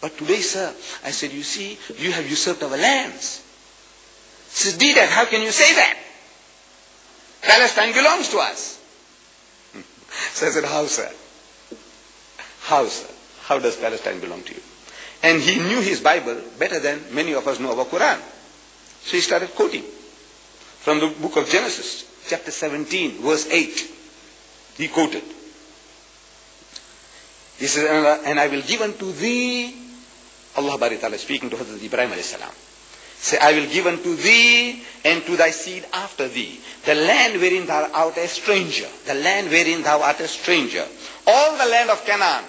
But today, sir, I said, you see, you have usurped our lands. Says, Deedat, how can you say that? Palestine belongs to us. so I said, how, sir? How, sir? How does Palestine belong to you? And he knew his Bible better than many of us know our Quran. So he started quoting from the book of Genesis, chapter 17, verse 8. He quoted. He says, and I will give unto thee, Allah Bari Ta'ala speaking to Hazrat Ibrahim alayhi salam. Say, I will give unto thee and to thy seed after thee, the land wherein thou art a stranger, the land wherein thou art a stranger, all the land of Canaan,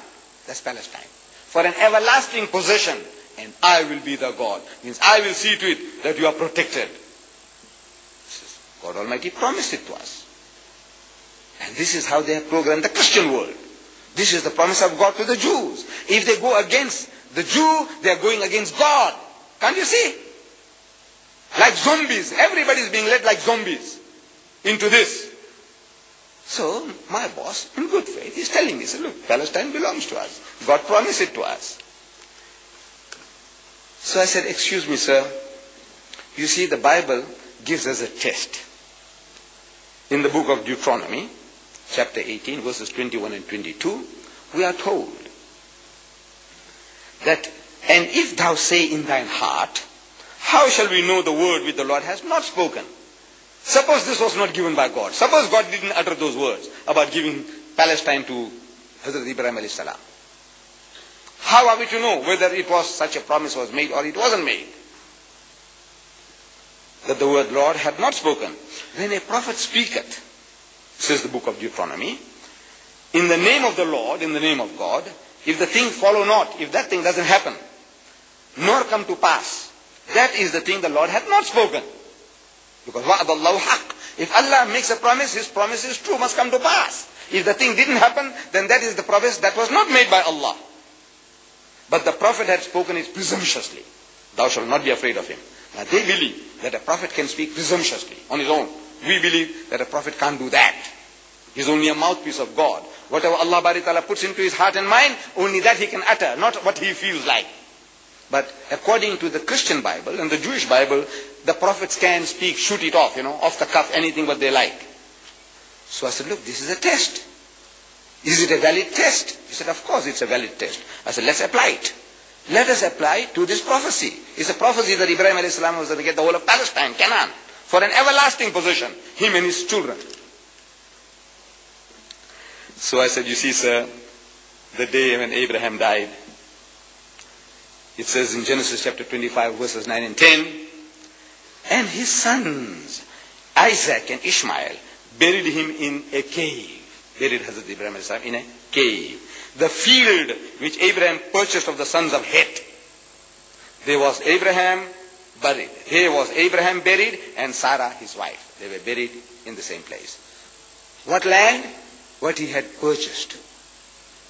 that's Palestine, for an everlasting possession, and I will be the God. Means I will see to it that you are protected. God Almighty promised it to us. And this is how they have programmed the Christian world. This is the promise of God to the Jews. If they go against the Jew, they are going against God. Can't you see? Like zombies. Everybody is being led like zombies into this. So my boss, in good faith, is telling me, say, look, Palestine belongs to us. God promised it to us. So I said, excuse me, sir. You see, the Bible gives us a test. In the book of Deuteronomy, chapter 18, verses 21 and 22, we are told that, and if thou say in thine heart, how shall we know the word which the Lord has not spoken? Suppose this was not given by God. Suppose God didn't utter those words about giving Palestine to Hazrat Ibrahim alayhi salam. How are we to know whether it was such a promise was made or it wasn't made? That the word Lord had not spoken. When a prophet speaketh, says the book of Deuteronomy, in the name of the Lord, in the name of God, if the thing follow not, if that thing doesn't happen, nor come to pass, that is the thing the Lord hath not spoken. Because wa'adallahu haq. If Allah makes a promise, His promise is true, must come to pass. If the thing didn't happen, then that is the promise that was not made by Allah. But the prophet had spoken it presumptuously. Thou shalt not be afraid of him. Now they believe that a prophet can speak presumptuously on his own. We believe that a prophet can't do that. He's only a mouthpiece of God. Whatever Allah Bari Ta'ala puts into his heart and mind, only that he can utter, not what he feels like. But according to the Christian Bible and the Jewish Bible, the prophets can speak, shoot it off, you know, off the cuff, anything what they like. So I said, look, this is a test. Is it a valid test? He said, of course it's a valid test. I said, let's apply it. Let us apply to this prophecy. It's a prophecy that Ibrahim a.s. was going to get the whole of Palestine, Canaan, for an everlasting possession, him and his children. So I said, you see, sir, the day when Abraham died, it says in Genesis chapter 25, verses 9 and 10, and his sons, Isaac and Ishmael, buried him in a cave. Buried Hazrat Ibrahim in a cave. The field which Abraham purchased of the sons of Heth. There was Abraham buried. Here was Abraham buried and Sarah his wife. They were buried in the same place. What land? What he had purchased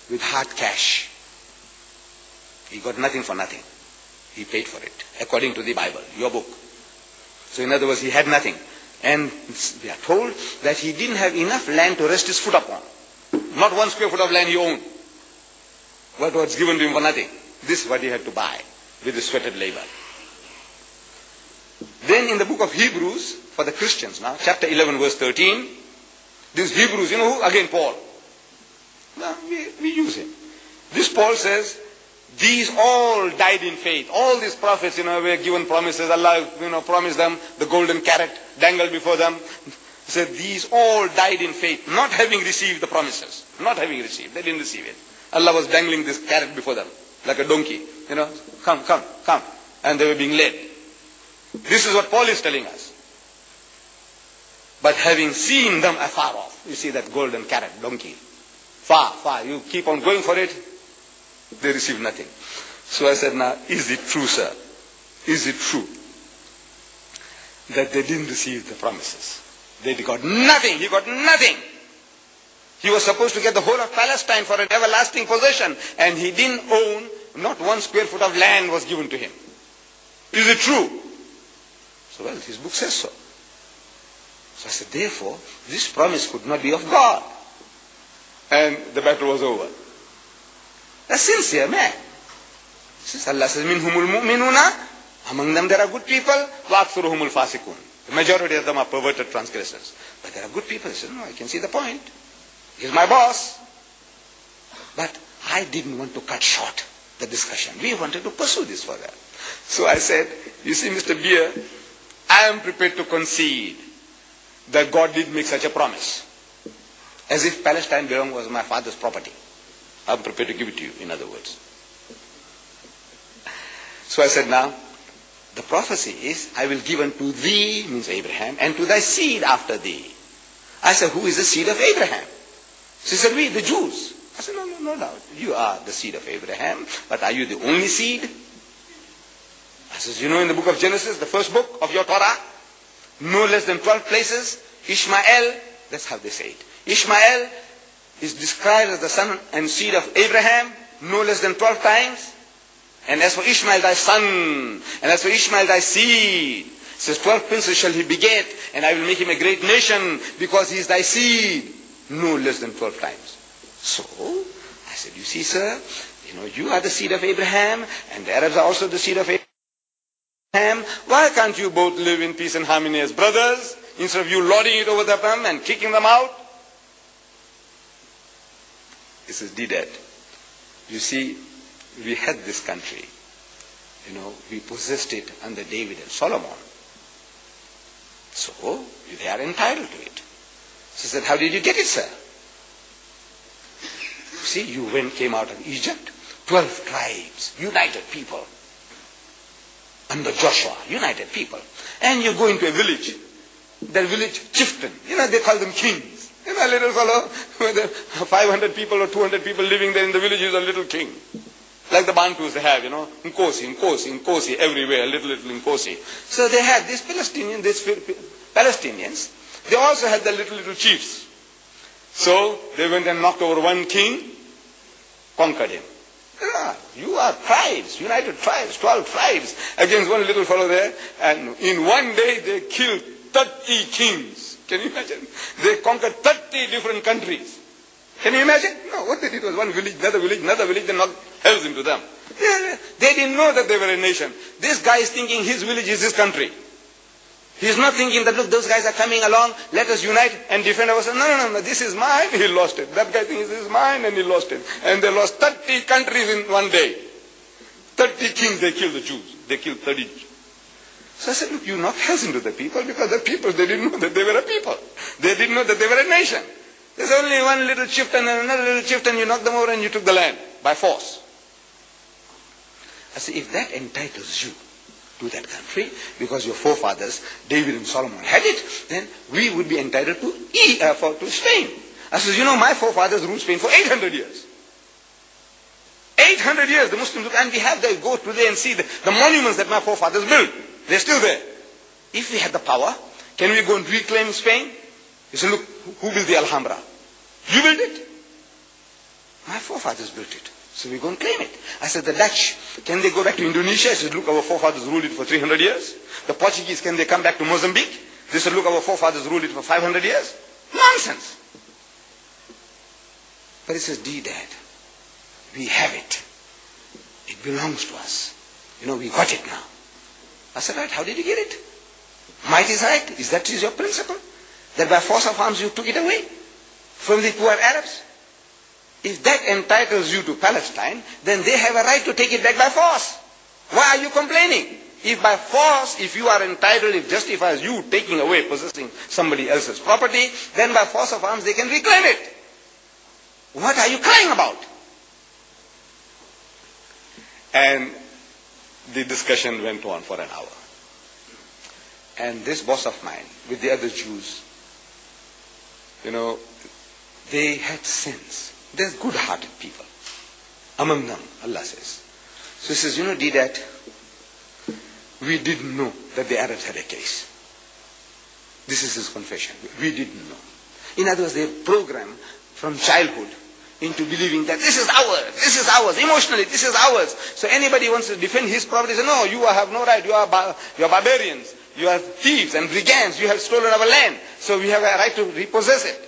with hard cash. He got nothing for nothing. He paid for it, according to the Bible, your book. So in other words, he had nothing. And we are told that he didn't have enough land to rest his foot upon. Not one square foot of land he owned. What was given to him for nothing. This is what he had to buy with his sweated labor. Then in the book of Hebrews, for the Christians now, chapter 11 verse 13, this Hebrews, you know who? Again Paul. Well, we, we use him. This Paul says, these all died in faith. All these prophets, you know, were given promises. Allah, you know, promised them the golden carrot dangled before them. He said, these all died in faith, not having received the promises. Not having received. They didn't receive it. Allah was dangling this carrot before them, like a donkey. You know, come, come, come. And they were being led. This is what Paul is telling us. But having seen them afar off, you see that golden carrot, donkey, far, far, you keep on going for it, they receive nothing. So I said, now, is it true, sir? Is it true that they didn't receive the promises? They got nothing. He got nothing. He was supposed to get the whole of Palestine for an everlasting possession, and he didn't own, not one square foot of land was given to him. Is it true? So, well, his book says so. So I said, therefore, this promise could not be of God. And the battle was over. A sincere man. Says Allah says, Minhumul mu'minuna. Among them there are good people. Wa'aksuruhumul fasikun. The majority of them are perverted transgressors. But there are good people. He says, no, I can see the point. He's my boss. But I didn't want to cut short the discussion. We wanted to pursue this further. So I said, you see, Mr. Beer, I am prepared to concede that God did make such a promise. As if Palestine belonged was my father's property. I'm prepared to give it to you, in other words. So I said, now, the prophecy is, I will give unto thee, means Abraham, and to thy seed after thee. I said, who is the seed of Abraham? She said, we, the Jews. I said, no, no, no doubt. You are the seed of Abraham, but are you the only seed? I says, you know in the book of Genesis, the first book of your Torah, no less than 12 places, Ishmael, that's how they say it. Ishmael is described as the son and seed of Abraham, no less than 12 times. And as for Ishmael thy son, and as for Ishmael thy seed, says, twelve princes shall he beget, and I will make him a great nation, because he is thy seed, no less than twelve times. So, I said, you see, sir, you know, you are the seed of Abraham, and the Arabs are also the seed of Abraham. Why can't you both live in peace and harmony as brothers, instead of you lording it over them and kicking them out? He says, Deedat, you see, we had this country. You know, we possessed it under David and Solomon. So, they are entitled to it. She said, how did you get it, sir? See, you went, came out of Egypt, 12 tribes, united people. Under Joshua, united people. And you go into a village, that village chieftain, you know, they call them kings. You know, a little fellow, with 500 people or 200 people living there in the village is a little king. Like the Bantus they have, you know, Nkosi, Nkosi, Nkosi, everywhere, little, little Nkosi. So they had these Palestinians, these Palestinians, they also had the little, little chiefs. So they went and knocked over one king, conquered him. You are tribes, united tribes, 12 tribes against one little fellow there. And in one day they killed 30 kings. Can you imagine? They conquered 30 different countries. Can you imagine? No, what they did was one village, another village, another village, they knocked hells into them. They didn't know that they were a nation. This guy is thinking his village is his country. He's not thinking that, look, those guys are coming along, let us unite and defend ourselves. No, no, no, no, this is mine, he lost it. That guy thinks this is mine and he lost it. And they lost 30 countries in one day. 30 kings, they killed the Jews. They killed 30 so I said, look, you knocked hells into the people because the people, they didn't know that they were a people. They didn't know that they were a nation. There's only one little chieftain and another little chieftain, you knocked them over and you took the land by force. I said, if that entitles you to that country, because your forefathers, David and Solomon, had it, then we would be entitled to, e, uh, for, to Spain. I says, you know, my forefathers ruled Spain for 800 years. 800 years the Muslims, look, and we have to go today and see the, the monuments that my forefathers built. They're still there. If we had the power, can we go and reclaim Spain? He said, look, who built the Alhambra? You built it? My forefathers built it. So we go and claim it. I said, the Dutch, can they go back to Indonesia? I said, look, our forefathers ruled it for 300 years. The Portuguese, can they come back to Mozambique? They said, look, our forefathers ruled it for 500 years. Nonsense. But it says, Deedat, we have it. It belongs to us. You know, we got it now. I said, right, how did you get it? Might is right. Is that is your principle? That by force of arms you took it away from the poor Arabs? If that entitles you to Palestine, then they have a right to take it back by force. Why are you complaining? If by force, if you are entitled, it justifies you taking away, possessing somebody else's property, then by force of arms they can reclaim it. What are you crying about? And the discussion went on for an hour. And this boss of mine, with the other Jews, you know, they had sense. They're good-hearted people. Among them, Allah says. So he says, you know, Deedat, we didn't know that the Arabs had a case. This is his confession. We didn't know. In other words, they programmed from childhood into believing that this is ours, this is ours, emotionally, this is ours. So anybody wants to defend his property, say, no, you have no right, you are, bar- you are barbarians, you are thieves and brigands, you have stolen our land, so we have a right to repossess it.